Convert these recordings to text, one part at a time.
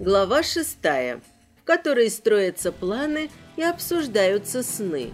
Глава шестая, в которой строятся планы и обсуждаются сны.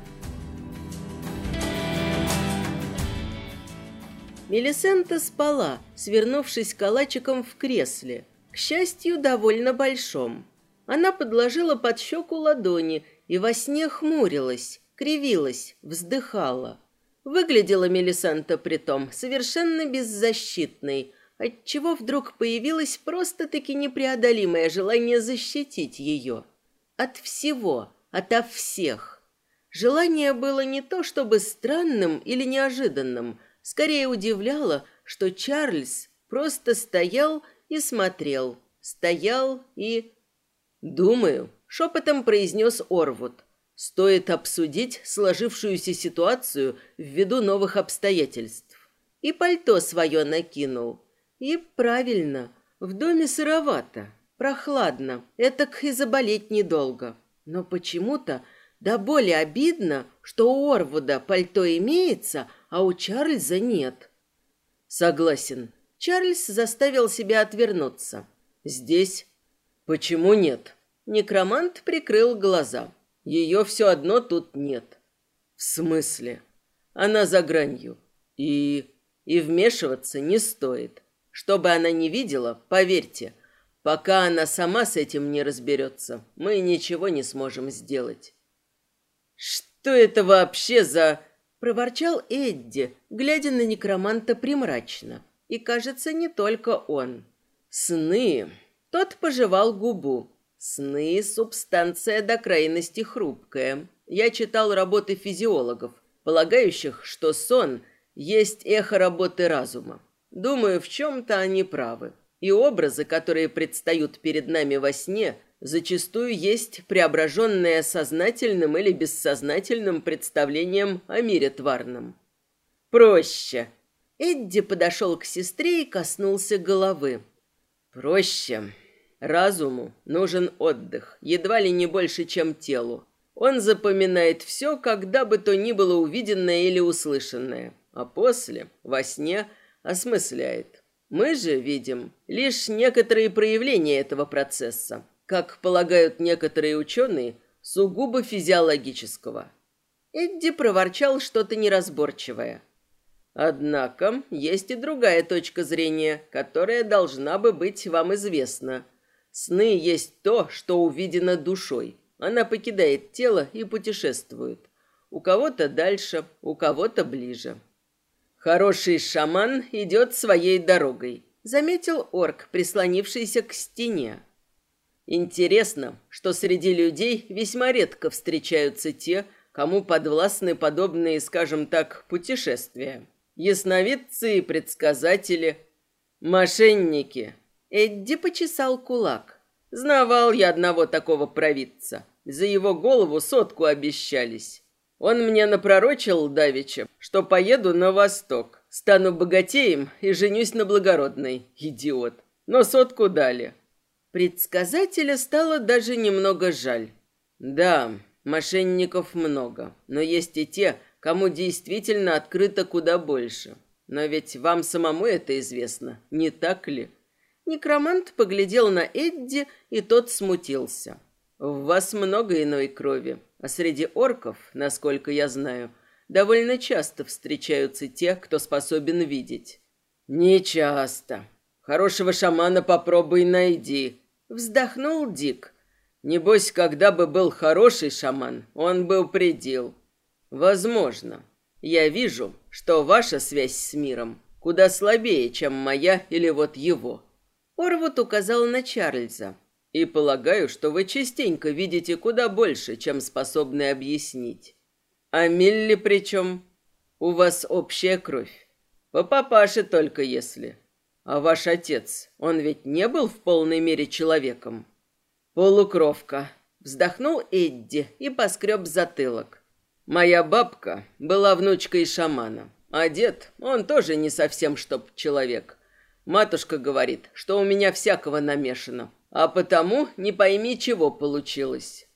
Мелисента спала, свернувшись калачиком в кресле, к счастью, довольно большом. Она подложила под щеку ладони и во сне хмурилась, кривилась, вздыхала. Выглядела Мелисента притом совершенно беззащитной, отчего вдруг появилось просто-таки непреодолимое желание защитить ее. От всего, ото всех. Желание было не то чтобы странным или неожиданным, скорее удивляло, что Чарльз просто стоял и смотрел, стоял и... «Думаю», — шепотом произнес Орвуд, «стоит обсудить сложившуюся ситуацию ввиду новых обстоятельств». И пальто свое накинул — и правильно, в доме сыровато, прохладно, этак и заболеть недолго. Но почему-то да более обидно, что у Орвуда пальто имеется, а у Чарльза нет. Согласен. Чарльз заставил себя отвернуться. Здесь? Почему нет? Некромант прикрыл глаза. Ее все одно тут нет. В смысле? Она за гранью. И... и вмешиваться не стоит. Что бы она ни видела, поверьте, пока она сама с этим не разберется, мы ничего не сможем сделать. «Что это вообще за...» — проворчал Эдди, глядя на некроманта примрачно. И, кажется, не только он. «Сны...» Тот пожевал губу. «Сны — субстанция до крайности хрупкая. Я читал работы физиологов, полагающих, что сон есть эхо работы разума. Думаю, в чем-то они правы. И образы, которые предстают перед нами во сне, зачастую есть преображенное сознательным или бессознательным представлением о мире тварном. Проще. Эдди подошел к сестре и коснулся головы. Проще. Разуму нужен отдых, едва ли не больше, чем телу. Он запоминает все, когда бы то ни было увиденное или услышанное. А после, во сне, осмысляет. Мы же видим лишь некоторые проявления этого процесса, как полагают некоторые ученые, сугубо физиологического. Эдди проворчал что-то неразборчивое. Однако есть и другая точка зрения, которая должна бы быть вам известна. Сны есть то, что увидено душой. Она покидает тело и путешествует. У кого-то дальше, у кого-то ближе. Хороший шаман идет своей дорогой, заметил орк, прислонившийся к стене. Интересно, что среди людей весьма редко встречаются те, кому подвластны подобные, скажем так, путешествия. Ясновидцы и предсказатели, мошенники. Эдди почесал кулак. Знавал я одного такого провидца. За его голову сотку обещались. Он мне напророчил давеча, что поеду на восток, стану богатеем и женюсь на благородной. Идиот. Но сотку дали. Предсказателя стало даже немного жаль. Да, мошенников много, но есть и те, кому действительно открыто куда больше. Но ведь вам самому это известно, не так ли? Некромант поглядел на Эдди, и тот смутился. В вас много иной крови, а среди орков, насколько я знаю, довольно часто встречаются те, кто способен видеть. Не часто. Хорошего шамана попробуй найди, вздохнул Дик. Небось, когда бы был хороший шаман, он был предел. Возможно. Я вижу, что ваша связь с миром куда слабее, чем моя или вот его. Орвуд указал на Чарльза. И полагаю, что вы частенько видите куда больше, чем способны объяснить. А Милли причем? У вас общая кровь. По папаше только если. А ваш отец, он ведь не был в полной мере человеком? Полукровка. Вздохнул Эдди и поскреб затылок. Моя бабка была внучкой шамана, а дед, он тоже не совсем чтоб человек. Матушка говорит, что у меня всякого намешано, а потому не пойми, чего получилось.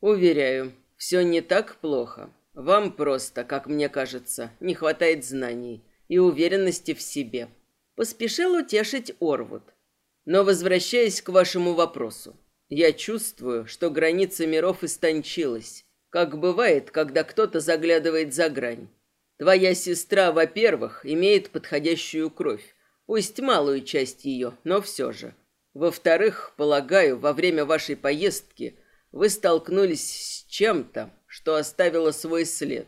Уверяю, все не так плохо. Вам просто, как мне кажется, не хватает знаний и уверенности в себе. Поспешил утешить Орвуд. Но возвращаясь к вашему вопросу, я чувствую, что граница миров истончилась, как бывает, когда кто-то заглядывает за грань. Твоя сестра, во-первых, имеет подходящую кровь, пусть малую часть ее, но все же. Во-вторых, полагаю, во время вашей поездки вы столкнулись с чем-то, что оставило свой след.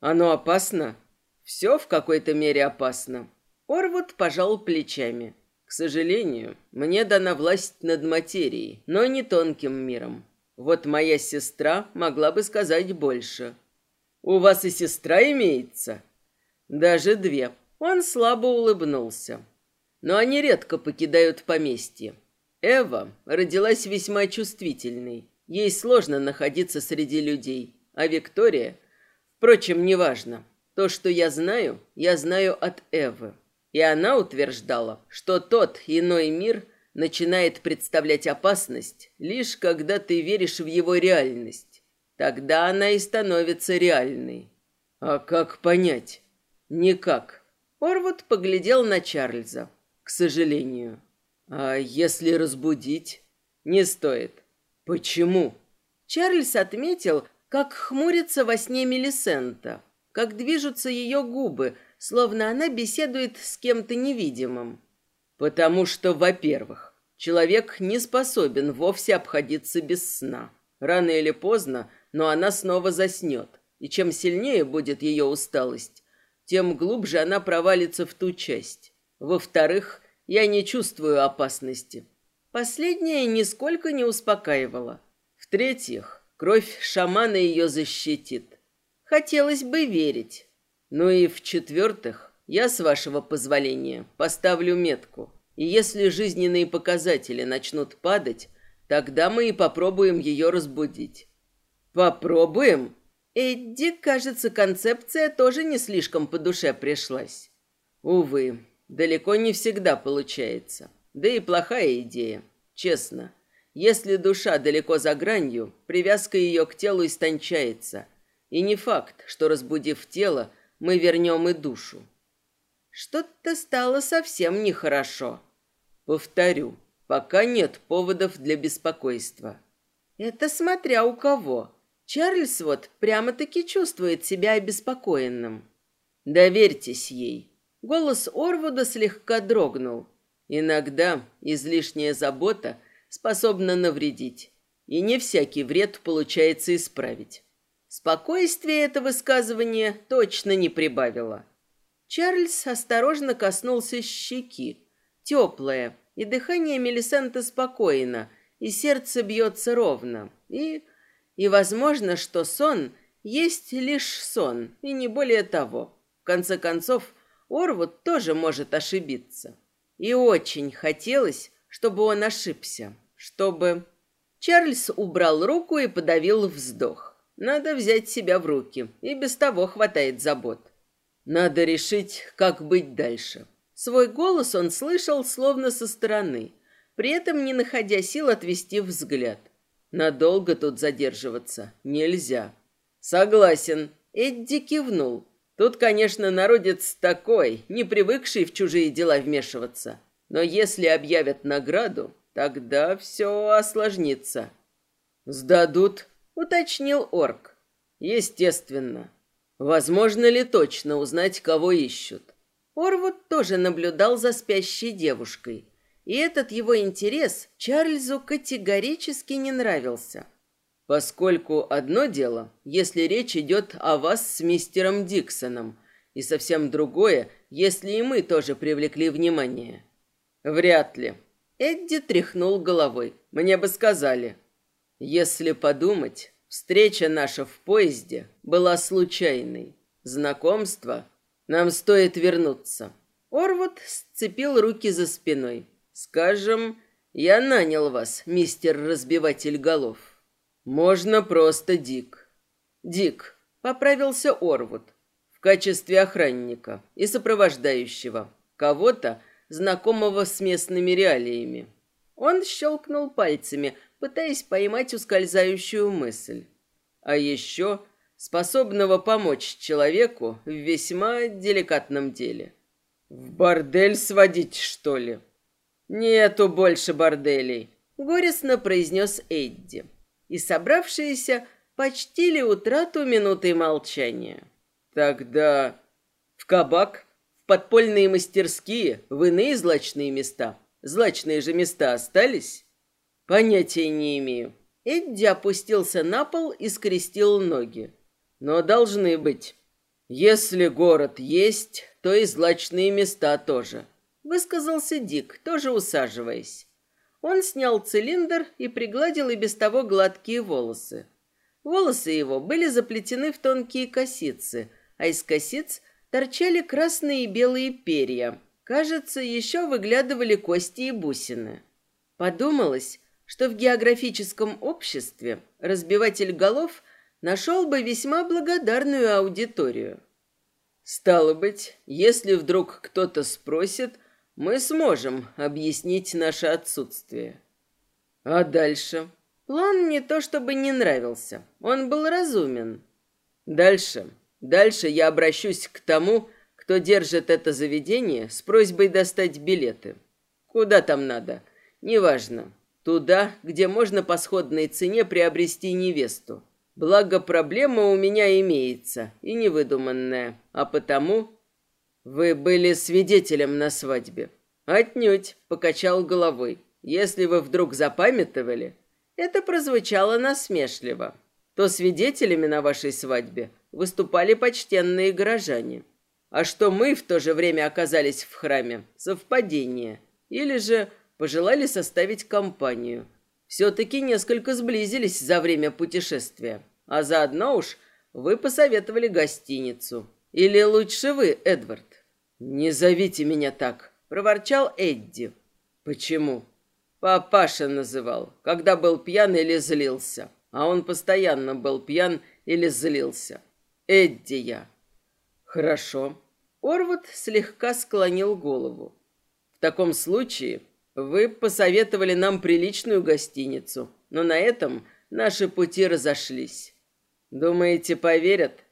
Оно опасно? Все в какой-то мере опасно. Орвуд пожал плечами. К сожалению, мне дана власть над материей, но не тонким миром. Вот моя сестра могла бы сказать больше. У вас и сестра имеется? Даже две. Он слабо улыбнулся. Но они редко покидают поместье. Эва родилась весьма чувствительной. Ей сложно находиться среди людей. А Виктория... Впрочем, неважно. То, что я знаю, я знаю от Эвы. И она утверждала, что тот иной мир начинает представлять опасность, лишь когда ты веришь в его реальность. Тогда она и становится реальной. А как понять? Никак. Орвуд поглядел на Чарльза. К сожалению. А если разбудить? Не стоит. Почему? Чарльз отметил, как хмурится во сне Мелисента, как движутся ее губы, словно она беседует с кем-то невидимым. Потому что, во-первых, человек не способен вовсе обходиться без сна. Рано или поздно, но она снова заснет. И чем сильнее будет ее усталость, тем глубже она провалится в ту часть. Во-вторых, я не чувствую опасности. Последнее нисколько не успокаивало. В-третьих, кровь шамана ее защитит. Хотелось бы верить. Ну и в-четвертых, я, с вашего позволения, поставлю метку. И если жизненные показатели начнут падать, тогда мы и попробуем ее разбудить. Попробуем? Эдди, кажется, концепция тоже не слишком по душе пришлась. Увы, далеко не всегда получается. Да и плохая идея, честно. Если душа далеко за гранью, привязка ее к телу истончается. И не факт, что, разбудив тело, мы вернем и душу. Что-то стало совсем нехорошо. Повторю, пока нет поводов для беспокойства. Это смотря у кого. Чарльз вот прямо-таки чувствует себя обеспокоенным. Доверьтесь ей. Голос Орвуда слегка дрогнул. Иногда излишняя забота способна навредить, и не всякий вред получается исправить. Спокойствие это высказывание точно не прибавило. Чарльз осторожно коснулся щеки. Теплое, и дыхание Мелисенты спокойно, и сердце бьется ровно. И... и возможно, что сон есть лишь сон, и не более того. В конце концов, Орвуд тоже может ошибиться. И очень хотелось, чтобы он ошибся, чтобы... Чарльз убрал руку и подавил вздох. Надо взять себя в руки, и без того хватает забот. Надо решить, как быть дальше. Свой голос он слышал словно со стороны, при этом не находя сил отвести взгляд. Надолго тут задерживаться нельзя. Согласен, Эдди кивнул. Тут, конечно, народец такой, не привыкший в чужие дела вмешиваться. Но если объявят награду, тогда все осложнится. Сдадут уточнил орк. Естественно. Возможно ли точно узнать, кого ищут? Орвуд тоже наблюдал за спящей девушкой, и этот его интерес Чарльзу категорически не нравился. Поскольку одно дело, если речь идет о вас с мистером Диксоном, и совсем другое, если и мы тоже привлекли внимание. Вряд ли. Эдди тряхнул головой. Мне бы сказали. Если подумать, встреча наша в поезде была случайной. Знакомство нам стоит вернуться. Орвуд сцепил руки за спиной. Скажем, я нанял вас, мистер разбиватель голов. Можно просто Дик. Дик, поправился Орвуд в качестве охранника и сопровождающего кого-то, знакомого с местными реалиями. Он щелкнул пальцами, пытаясь поймать ускользающую мысль. А еще способного помочь человеку в весьма деликатном деле. В бордель сводить, что ли? «Нету больше борделей», — горестно произнес Эдди. И собравшиеся почтили утрату минуты молчания. «Тогда в кабак, в подпольные мастерские, в иные злачные места. Злачные же места остались?» «Понятия не имею». Эдди опустился на пол и скрестил ноги. «Но должны быть. Если город есть, то и злачные места тоже высказался Дик, тоже усаживаясь. Он снял цилиндр и пригладил и без того гладкие волосы. Волосы его были заплетены в тонкие косицы, а из косиц торчали красные и белые перья. Кажется, еще выглядывали кости и бусины. Подумалось, что в географическом обществе разбиватель голов нашел бы весьма благодарную аудиторию. Стало быть, если вдруг кто-то спросит, мы сможем объяснить наше отсутствие. А дальше? План не то чтобы не нравился, он был разумен. Дальше, дальше я обращусь к тому, кто держит это заведение с просьбой достать билеты. Куда там надо? Неважно. Туда, где можно по сходной цене приобрести невесту. Благо, проблема у меня имеется, и невыдуманная, а потому вы были свидетелем на свадьбе. Отнюдь, покачал головой. Если вы вдруг запамятовали, это прозвучало насмешливо. То свидетелями на вашей свадьбе выступали почтенные горожане. А что мы в то же время оказались в храме – совпадение. Или же пожелали составить компанию. Все-таки несколько сблизились за время путешествия. А заодно уж вы посоветовали гостиницу. Или лучше вы, Эдвард? «Не зовите меня так», — проворчал Эдди. «Почему?» «Папаша называл, когда был пьян или злился. А он постоянно был пьян или злился. Эдди я». «Хорошо». Орвуд слегка склонил голову. «В таком случае вы посоветовали нам приличную гостиницу, но на этом наши пути разошлись. Думаете, поверят?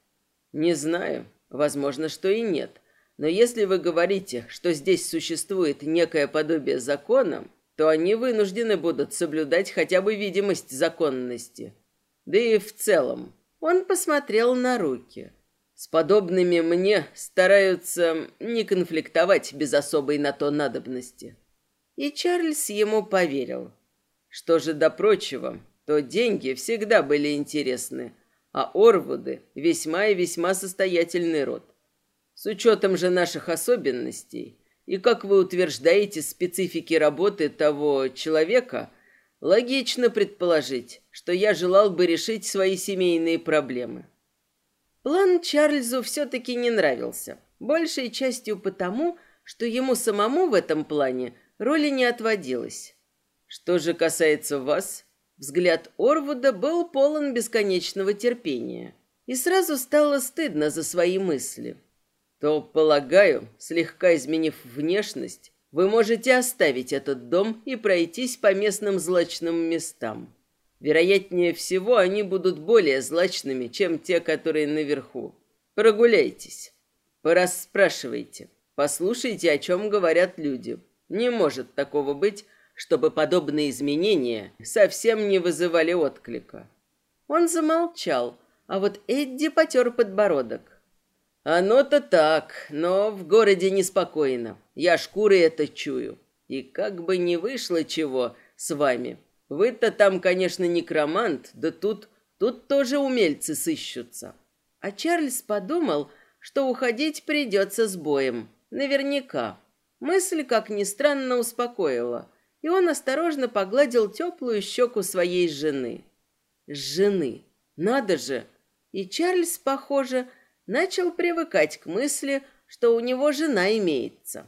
Не знаю. Возможно, что и нет. Но если вы говорите, что здесь существует некое подобие закона, то они вынуждены будут соблюдать хотя бы видимость законности. Да и в целом. Он посмотрел на руки. С подобными мне стараются не конфликтовать без особой на то надобности. И Чарльз ему поверил. Что же до прочего, то деньги всегда были интересны, а Орвуды весьма и весьма состоятельный род. С учетом же наших особенностей и, как вы утверждаете, специфики работы того человека, логично предположить, что я желал бы решить свои семейные проблемы. План Чарльзу все-таки не нравился, большей частью потому, что ему самому в этом плане роли не отводилось. Что же касается вас, взгляд Орвуда был полон бесконечного терпения, и сразу стало стыдно за свои мысли – то, полагаю, слегка изменив внешность, вы можете оставить этот дом и пройтись по местным злачным местам. Вероятнее всего, они будут более злачными, чем те, которые наверху. Прогуляйтесь, порасспрашивайте, послушайте, о чем говорят люди. Не может такого быть, чтобы подобные изменения совсем не вызывали отклика. Он замолчал, а вот Эдди потер подбородок. Оно-то так, но в городе неспокойно. Я шкуры это чую. И как бы не вышло чего с вами. Вы-то там, конечно, некромант, да тут, тут тоже умельцы сыщутся. А Чарльз подумал, что уходить придется с боем. Наверняка. Мысль, как ни странно, успокоила. И он осторожно погладил теплую щеку своей жены. Жены. Надо же. И Чарльз, похоже, начал привыкать к мысли, что у него жена имеется.